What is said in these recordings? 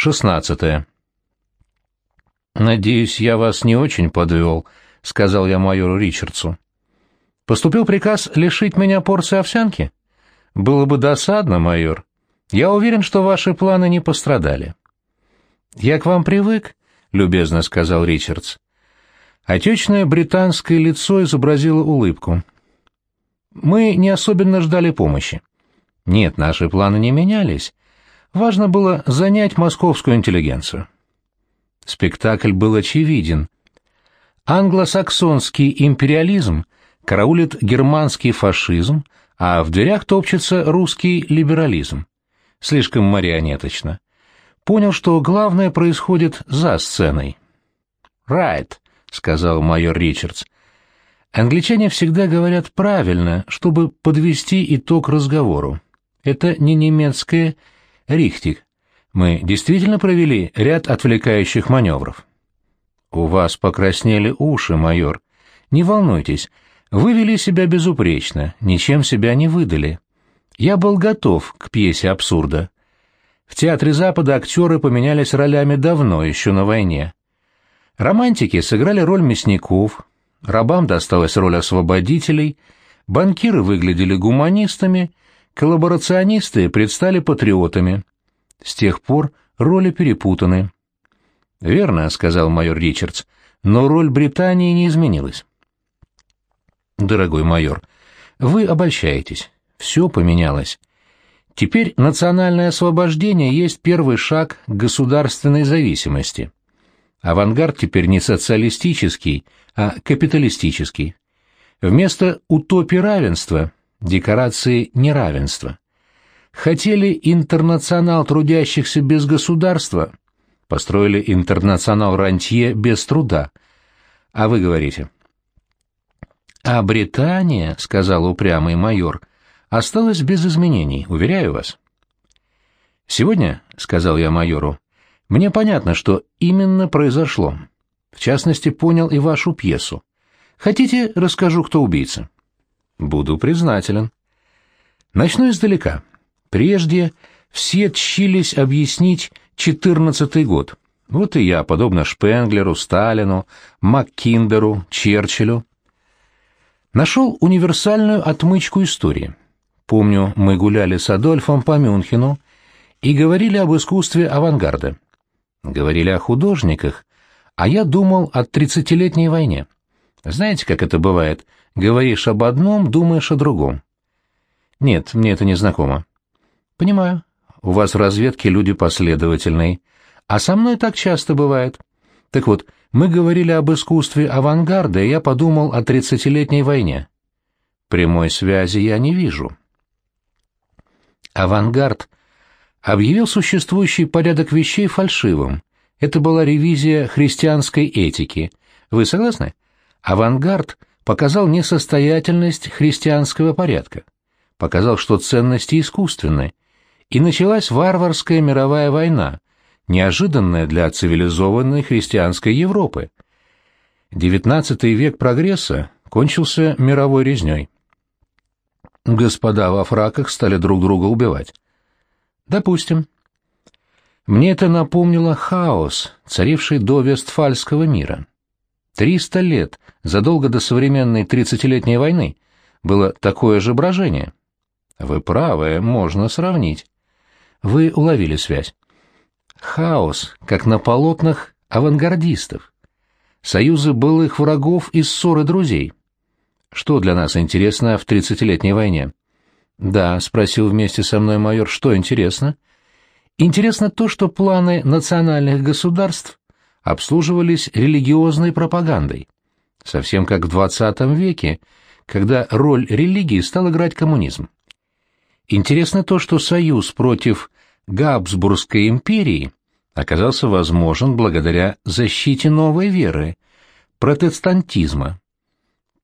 16. «Надеюсь, я вас не очень подвел», — сказал я майору Ричардсу. «Поступил приказ лишить меня порции овсянки? Было бы досадно, майор. Я уверен, что ваши планы не пострадали». «Я к вам привык», — любезно сказал Ричардс. Отечное британское лицо изобразило улыбку. «Мы не особенно ждали помощи. Нет, наши планы не менялись. Важно было занять московскую интеллигенцию. Спектакль был очевиден. Англосаксонский империализм караулит германский фашизм, а в дверях топчется русский либерализм. Слишком марионеточно. Понял, что главное происходит за сценой. «Right», — сказал майор Ричардс. «Англичане всегда говорят правильно, чтобы подвести итог разговору. Это не немецкое «Рихтик, мы действительно провели ряд отвлекающих маневров. У вас покраснели уши, майор. Не волнуйтесь, вы вели себя безупречно, ничем себя не выдали. Я был готов к пьесе абсурда. В Театре Запада актеры поменялись ролями давно, еще на войне. Романтики сыграли роль мясников, рабам досталась роль освободителей, банкиры выглядели гуманистами, коллаборационисты предстали патриотами. С тех пор роли перепутаны. «Верно», — сказал майор Ричардс, — «но роль Британии не изменилась». «Дорогой майор, вы обольщаетесь. Все поменялось. Теперь национальное освобождение есть первый шаг к государственной зависимости. Авангард теперь не социалистический, а капиталистический. Вместо утопии равенства – декорации неравенства. Хотели интернационал трудящихся без государства, построили интернационал рантье без труда. А вы говорите. А Британия, сказал упрямый майор, осталась без изменений, уверяю вас. Сегодня, сказал я майору, мне понятно, что именно произошло. В частности, понял и вашу пьесу. Хотите, расскажу, кто убийца? Буду признателен. Начну издалека. Прежде все тщились объяснить четырнадцатый год. Вот и я, подобно Шпенглеру, Сталину, Маккиндеру, Черчиллю, нашел универсальную отмычку истории. Помню, мы гуляли с Адольфом по Мюнхену и говорили об искусстве авангарда. Говорили о художниках, а я думал о тридцатилетней войне. Знаете, как это бывает? Говоришь об одном, думаешь о другом. Нет, мне это не знакомо. Понимаю. У вас в разведке люди последовательные. А со мной так часто бывает. Так вот, мы говорили об искусстве авангарда, и я подумал о тридцатилетней войне. Прямой связи я не вижу. Авангард объявил существующий порядок вещей фальшивым. Это была ревизия христианской этики. Вы согласны? Авангард показал несостоятельность христианского порядка. Показал, что ценности искусственны, и началась варварская мировая война, неожиданная для цивилизованной христианской Европы. XIX век прогресса кончился мировой резней. Господа во фраках стали друг друга убивать. Допустим. Мне это напомнило хаос, царивший до Вестфальского мира. Триста лет, задолго до современной тридцатилетней войны, было такое же брожение. Вы правы, можно сравнить. Вы уловили связь. Хаос, как на полотнах авангардистов. Союзы былых врагов и ссоры друзей. Что для нас интересно в тридцатилетней войне? Да, спросил вместе со мной майор, что интересно? Интересно то, что планы национальных государств обслуживались религиозной пропагандой. Совсем как в XX веке, когда роль религии стал играть коммунизм. Интересно то, что союз против Габсбургской империи оказался возможен благодаря защите новой веры – протестантизма.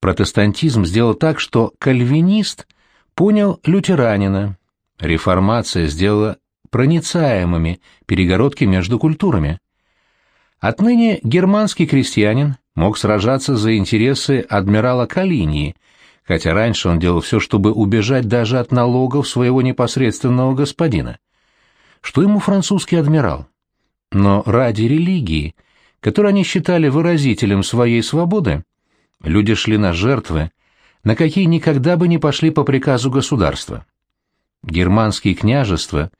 Протестантизм сделал так, что кальвинист понял лютеранина, реформация сделала проницаемыми перегородки между культурами. Отныне германский крестьянин мог сражаться за интересы адмирала Калинии – хотя раньше он делал все, чтобы убежать даже от налогов своего непосредственного господина. Что ему французский адмирал? Но ради религии, которую они считали выразителем своей свободы, люди шли на жертвы, на какие никогда бы не пошли по приказу государства. Германские княжества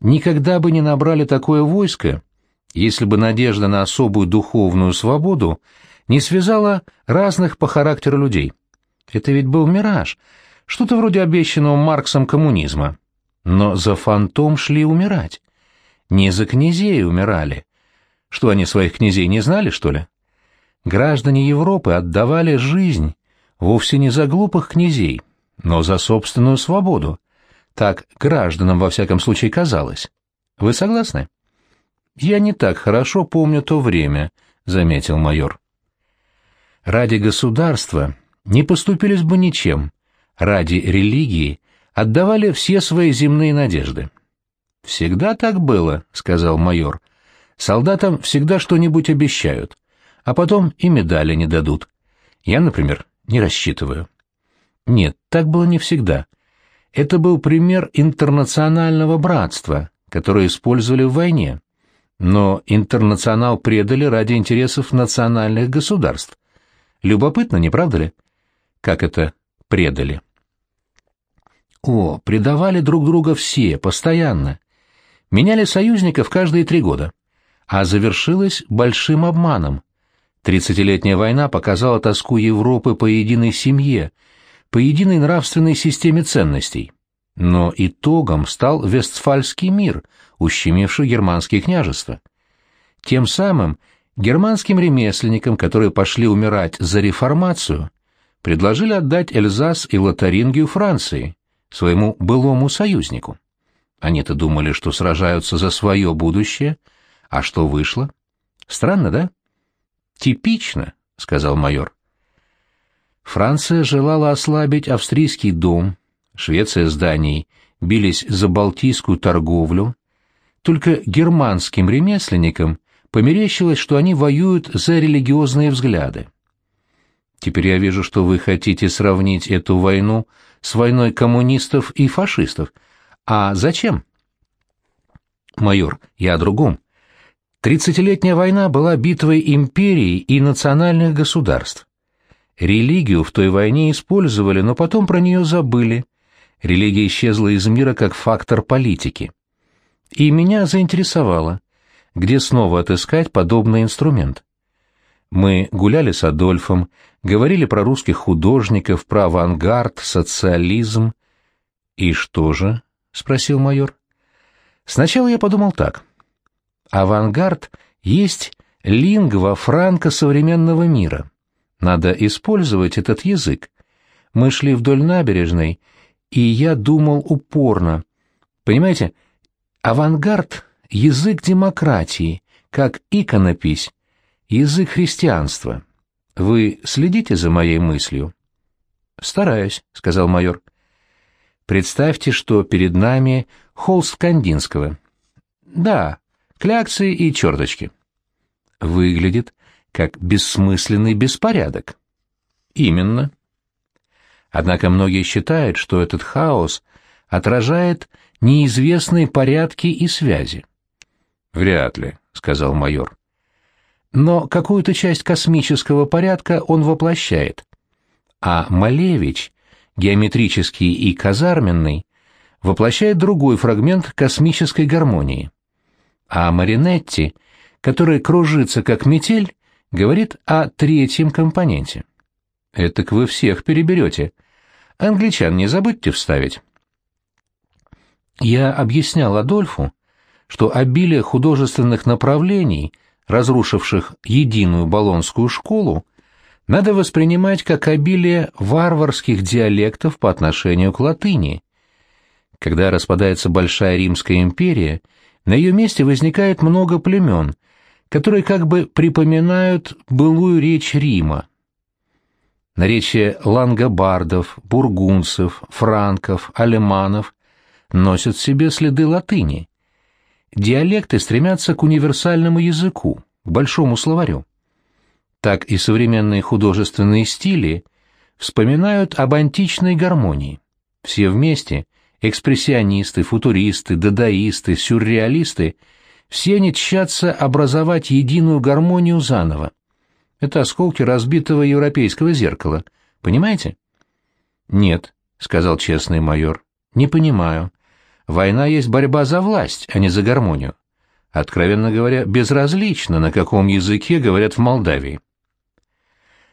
никогда бы не набрали такое войско, если бы надежда на особую духовную свободу не связала разных по характеру людей. Это ведь был мираж, что-то вроде обещанного Марксом коммунизма. Но за фантом шли умирать. Не за князей умирали. Что, они своих князей не знали, что ли? Граждане Европы отдавали жизнь вовсе не за глупых князей, но за собственную свободу. Так гражданам во всяком случае казалось. Вы согласны? Я не так хорошо помню то время, заметил майор. Ради государства не поступились бы ничем, ради религии отдавали все свои земные надежды. «Всегда так было», — сказал майор. «Солдатам всегда что-нибудь обещают, а потом и медали не дадут. Я, например, не рассчитываю». Нет, так было не всегда. Это был пример интернационального братства, которое использовали в войне. Но интернационал предали ради интересов национальных государств. Любопытно, не правда ли? Как это предали? О, предавали друг друга все, постоянно. Меняли союзников каждые три года. А завершилось большим обманом. Тридцатилетняя война показала тоску Европы по единой семье, по единой нравственной системе ценностей. Но итогом стал Вестфальский мир, ущемивший германские княжества. Тем самым германским ремесленникам, которые пошли умирать за реформацию, предложили отдать Эльзас и Лотарингию Франции, своему былому союзнику. Они-то думали, что сражаются за свое будущее, а что вышло? Странно, да? Типично, сказал майор. Франция желала ослабить австрийский дом, Швеция с Данией бились за балтийскую торговлю, только германским ремесленникам померещилось, что они воюют за религиозные взгляды. Теперь я вижу, что вы хотите сравнить эту войну с войной коммунистов и фашистов. А зачем? Майор, я о другом. Тридцатилетняя война была битвой империй и национальных государств. Религию в той войне использовали, но потом про нее забыли. Религия исчезла из мира как фактор политики. И меня заинтересовало, где снова отыскать подобный инструмент. Мы гуляли с Адольфом, говорили про русских художников, про авангард, социализм. «И что же?» — спросил майор. «Сначала я подумал так. Авангард есть лингва франко современного мира. Надо использовать этот язык. Мы шли вдоль набережной, и я думал упорно. Понимаете, авангард — язык демократии, как иконопись, язык христианства. Вы следите за моей мыслью? Стараюсь, сказал майор. Представьте, что перед нами холст Кандинского. Да, кляксы и черточки. Выглядит как бессмысленный беспорядок. Именно. Однако многие считают, что этот хаос отражает неизвестные порядки и связи. Вряд ли, сказал майор но какую-то часть космического порядка он воплощает. А Малевич, геометрический и казарменный, воплощает другой фрагмент космической гармонии. А Маринетти, который кружится как метель, говорит о третьем компоненте. Этак вы всех переберете. Англичан не забудьте вставить. Я объяснял Адольфу, что обилие художественных направлений – разрушивших единую болонскую школу, надо воспринимать как обилие варварских диалектов по отношению к латыни. Когда распадается Большая Римская империя, на ее месте возникает много племен, которые как бы припоминают былую речь Рима. Наречия лангобардов, бургунцев, франков, алеманов носят в себе следы латыни диалекты стремятся к универсальному языку, к большому словарю. Так и современные художественные стили вспоминают об античной гармонии. Все вместе – экспрессионисты, футуристы, дадаисты, сюрреалисты – Все они тщатся образовать единую гармонию заново. Это осколки разбитого европейского зеркала. Понимаете? Нет, сказал честный майор. Не понимаю. Война есть борьба за власть, а не за гармонию. Откровенно говоря, безразлично, на каком языке говорят в Молдавии.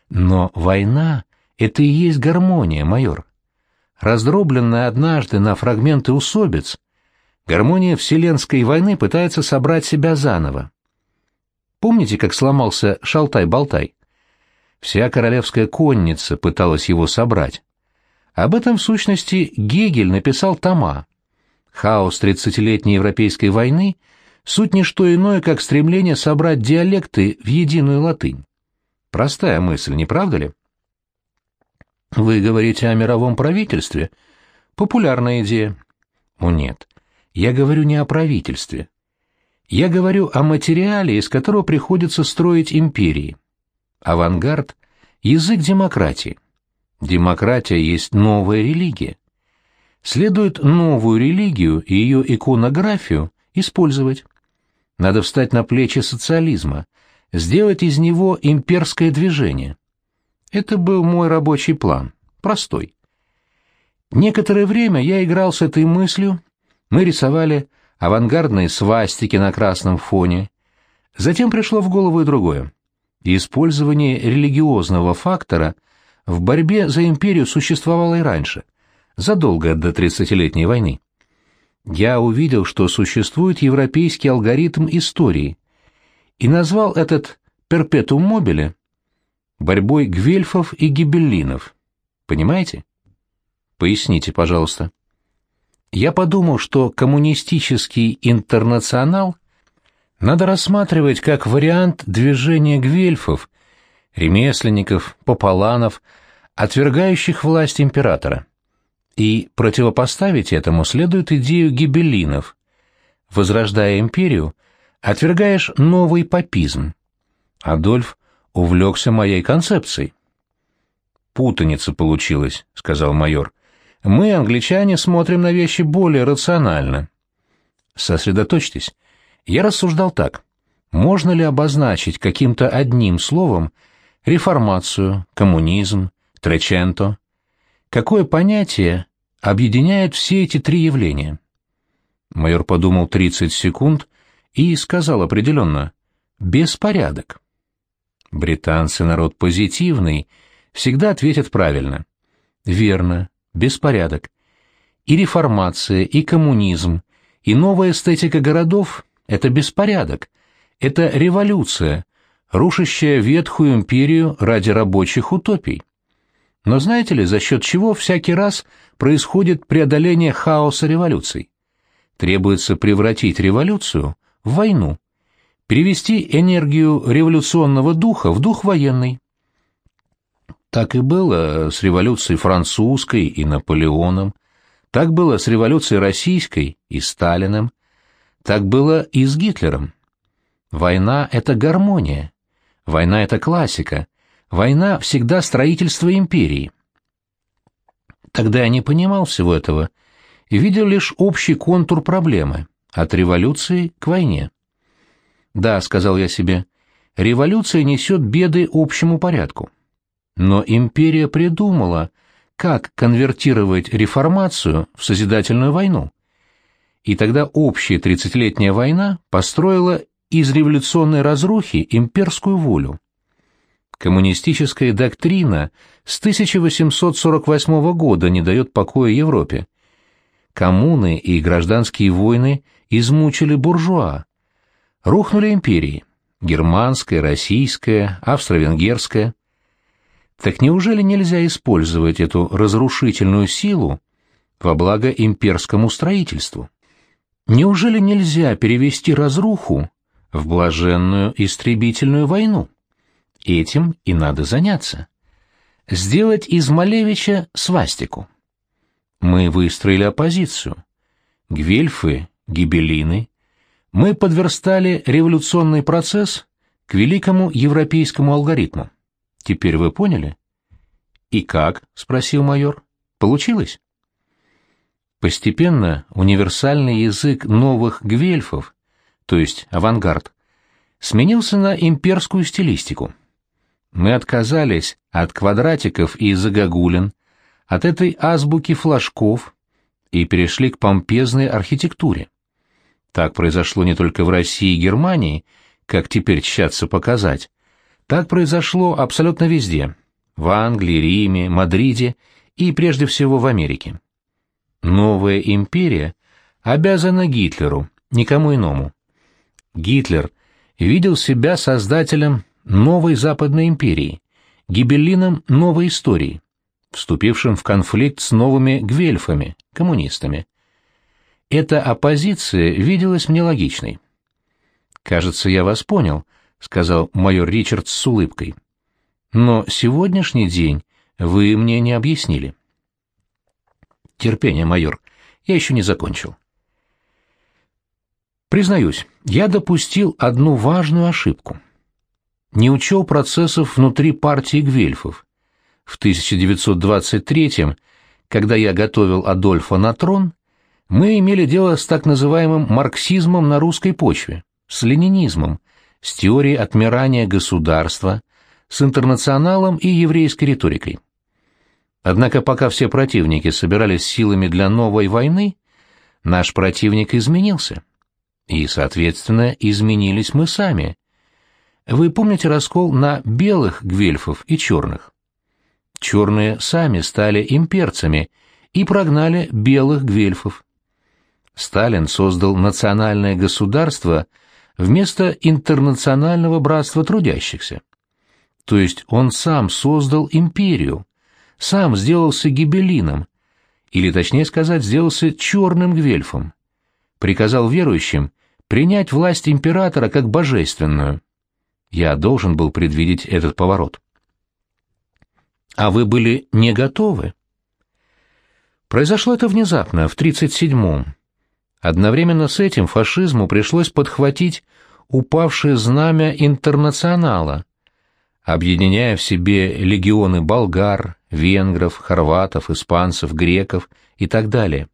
Но война — это и есть гармония, майор. Раздробленная однажды на фрагменты усобиц, гармония Вселенской войны пытается собрать себя заново. Помните, как сломался Шалтай-Болтай? Вся королевская конница пыталась его собрать. Об этом, в сущности, Гегель написал тома. Хаос тридцатилетней европейской войны — суть не что иное, как стремление собрать диалекты в единую латынь. Простая мысль, не правда ли? Вы говорите о мировом правительстве? Популярная идея. О нет, я говорю не о правительстве. Я говорю о материале, из которого приходится строить империи. Авангард — язык демократии. Демократия есть новая религия. Следует новую религию и ее иконографию использовать. Надо встать на плечи социализма, сделать из него имперское движение. Это был мой рабочий план, простой. Некоторое время я играл с этой мыслью, мы рисовали авангардные свастики на красном фоне. Затем пришло в голову и другое. Использование религиозного фактора в борьбе за империю существовало и раньше, задолго до тридцатилетней войны. Я увидел, что существует европейский алгоритм истории, и назвал этот «перпетум мобиле» борьбой гвельфов и гибеллинов. Понимаете? Поясните, пожалуйста. Я подумал, что коммунистический интернационал надо рассматривать как вариант движения гвельфов, ремесленников, пополанов, отвергающих власть императора. И противопоставить этому следует идею гибеллинов. Возрождая империю, отвергаешь новый папизм. Адольф увлекся моей концепцией. «Путаница получилась», — сказал майор. Мы, англичане, смотрим на вещи более рационально. Сосредоточьтесь. Я рассуждал так. Можно ли обозначить каким-то одним словом реформацию, коммунизм, треченто? Какое понятие объединяет все эти три явления? Майор подумал 30 секунд и сказал определенно «беспорядок». Британцы народ позитивный, всегда ответят правильно. Верно, беспорядок. И реформация, и коммунизм, и новая эстетика городов — это беспорядок, это революция, рушащая ветхую империю ради рабочих утопий. Но знаете ли, за счет чего всякий раз происходит преодоление хаоса революций? Требуется превратить революцию в войну, перевести энергию революционного духа в дух военный. Так и было с революцией французской и Наполеоном, так было с революцией российской и Сталиным, так было и с Гитлером. Война — это гармония, война — это классика, война — всегда строительство империи. Тогда я не понимал всего этого и видел лишь общий контур проблемы, от революции к войне. «Да», — сказал я себе, — «революция несет беды общему порядку». Но империя придумала, как конвертировать реформацию в созидательную войну. И тогда общая тридцатилетняя война построила из революционной разрухи имперскую волю. Коммунистическая доктрина с 1848 года не дает покоя Европе. Коммуны и гражданские войны измучили буржуа. Рухнули империи – германская, российская, австро-венгерская. Так неужели нельзя использовать эту разрушительную силу во благо имперскому строительству? Неужели нельзя перевести разруху в блаженную истребительную войну? Этим и надо заняться. Сделать из Малевича свастику. Мы выстроили оппозицию. Гвельфы, гибелины. Мы подверстали революционный процесс к великому европейскому алгоритму. Теперь вы поняли? И как? спросил майор. Получилось? Постепенно универсальный язык новых гвельфов то есть авангард, сменился на имперскую стилистику. Мы отказались от квадратиков и загогулин, от этой азбуки флажков и перешли к помпезной архитектуре. Так произошло не только в России и Германии, как теперь тщатся показать. Так произошло абсолютно везде – в Англии, Риме, Мадриде и прежде всего в Америке. Новая империя обязана Гитлеру, никому иному. Гитлер видел себя создателем новой Западной империи, гибеллином новой истории, вступившим в конфликт с новыми гвельфами, коммунистами. Эта оппозиция виделась мне логичной. «Кажется, я вас понял», — сказал майор Ричардс с улыбкой. «Но сегодняшний день вы мне не объяснили». «Терпение, майор, я еще не закончил». Признаюсь, я допустил одну важную ошибку. Не учел процессов внутри партии Гвельфов. В 1923 когда я готовил Адольфа на трон, мы имели дело с так называемым марксизмом на русской почве, с ленинизмом, с теорией отмирания государства, с интернационалом и еврейской риторикой. Однако пока все противники собирались силами для новой войны, наш противник изменился. И, соответственно, изменились мы сами. Вы помните раскол на белых гвельфов и черных? Черные сами стали имперцами и прогнали белых гвельфов. Сталин создал национальное государство вместо интернационального братства трудящихся. То есть он сам создал империю, сам сделался гибелином, или, точнее сказать, сделался черным гвельфом. Приказал верующим принять власть императора как божественную. Я должен был предвидеть этот поворот. А вы были не готовы? Произошло это внезапно, в 37-м. Одновременно с этим фашизму пришлось подхватить упавшее знамя интернационала, объединяя в себе легионы болгар, венгров, хорватов, испанцев, греков и так далее.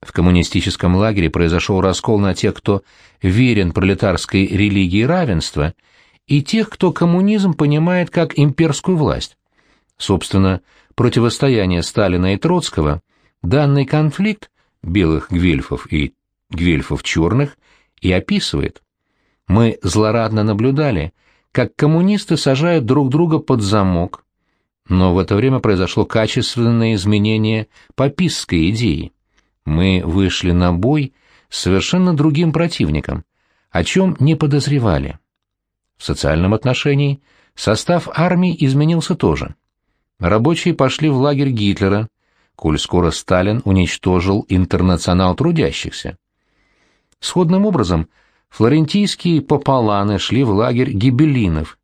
В коммунистическом лагере произошел раскол на тех, кто верен пролетарской религии равенства, и тех, кто коммунизм понимает как имперскую власть. Собственно, противостояние Сталина и Троцкого, данный конфликт белых гвельфов и гвельфов черных и описывает. Мы злорадно наблюдали, как коммунисты сажают друг друга под замок, но в это время произошло качественное изменение папистской идеи. Мы вышли на бой с совершенно другим противником, о чем не подозревали. В социальном отношении состав армии изменился тоже. Рабочие пошли в лагерь Гитлера, коль скоро Сталин уничтожил интернационал трудящихся. Сходным образом, флорентийские пополаны шли в лагерь гибеллинов,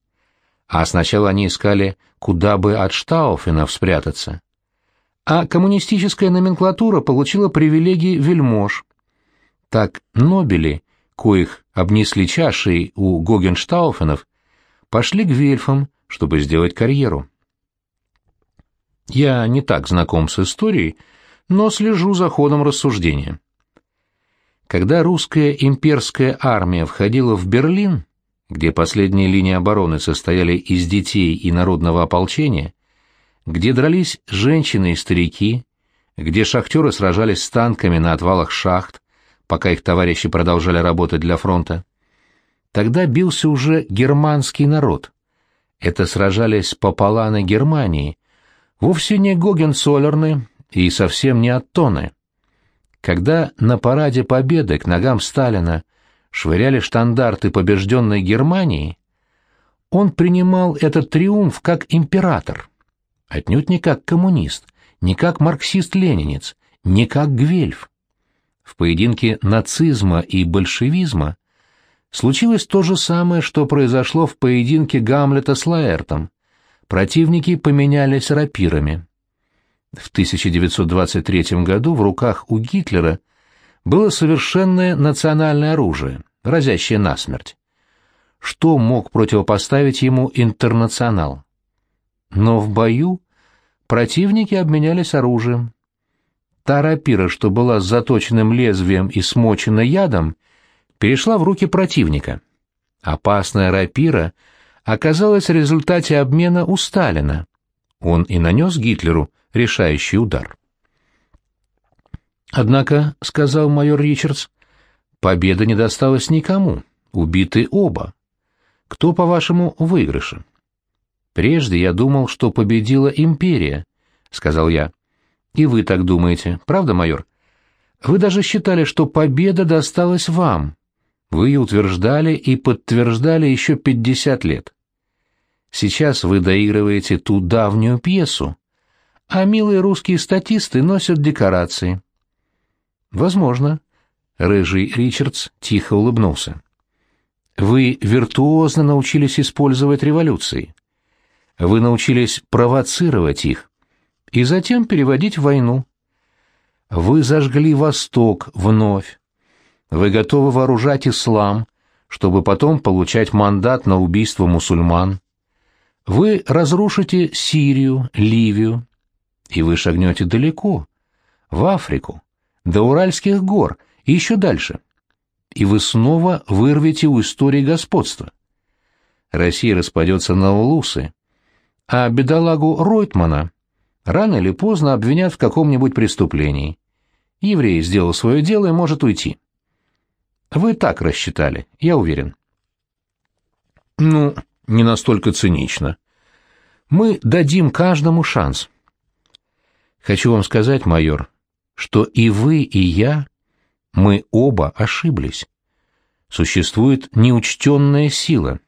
а сначала они искали, куда бы от Штауфенов спрятаться. А коммунистическая номенклатура получила привилегии вельмож. Так Нобели, коих обнесли чашей у Гогенштауфенов, пошли к вельфам, чтобы сделать карьеру. Я не так знаком с историей, но слежу за ходом рассуждения. Когда русская имперская армия входила в Берлин, где последние линии обороны состояли из детей и народного ополчения, где дрались женщины и старики, где шахтеры сражались с танками на отвалах шахт, пока их товарищи продолжали работать для фронта. Тогда бился уже германский народ. Это сражались пополаны Германии, вовсе не Гогенцоллерны и совсем не Аттоны. Когда на параде Победы к ногам Сталина швыряли штандарты побежденной Германии, он принимал этот триумф как император, отнюдь не как коммунист, не как марксист-ленинец, не как Гвельф. В поединке нацизма и большевизма случилось то же самое, что произошло в поединке Гамлета с Лаэртом противники поменялись рапирами. В 1923 году в руках у Гитлера было совершенное национальное оружие, разящее насмерть. Что мог противопоставить ему интернационал? Но в бою противники обменялись оружием. Та рапира, что была с заточенным лезвием и смочена ядом, перешла в руки противника. Опасная рапира оказалась в результате обмена у Сталина. Он и нанес Гитлеру решающий удар. «Однако», — сказал майор Ричардс, — «победа не досталась никому, убиты оба. Кто, по-вашему, выигрыше?» «Прежде я думал, что победила империя», — сказал я. «И вы так думаете, правда, майор? Вы даже считали, что победа досталась вам. Вы утверждали и подтверждали еще пятьдесят лет. Сейчас вы доигрываете ту давнюю пьесу, а милые русские статисты носят декорации». «Возможно», — рыжий Ричардс тихо улыбнулся. «Вы виртуозно научились использовать революции. Вы научились провоцировать их и затем переводить в войну. Вы зажгли Восток вновь. Вы готовы вооружать ислам, чтобы потом получать мандат на убийство мусульман. Вы разрушите Сирию, Ливию, и вы шагнете далеко, в Африку, до Уральских гор и еще дальше. И вы снова вырвете у истории господство. Россия распадется на улусы, а бедолагу Ройтмана рано или поздно обвинят в каком-нибудь преступлении. Еврей сделал свое дело и может уйти. Вы так рассчитали, я уверен. Ну, не настолько цинично. Мы дадим каждому шанс. Хочу вам сказать, майор, что и вы, и я, мы оба ошиблись. Существует неучтенная сила.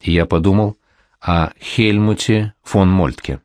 Я подумал, о Хельмуте фон Мольтке.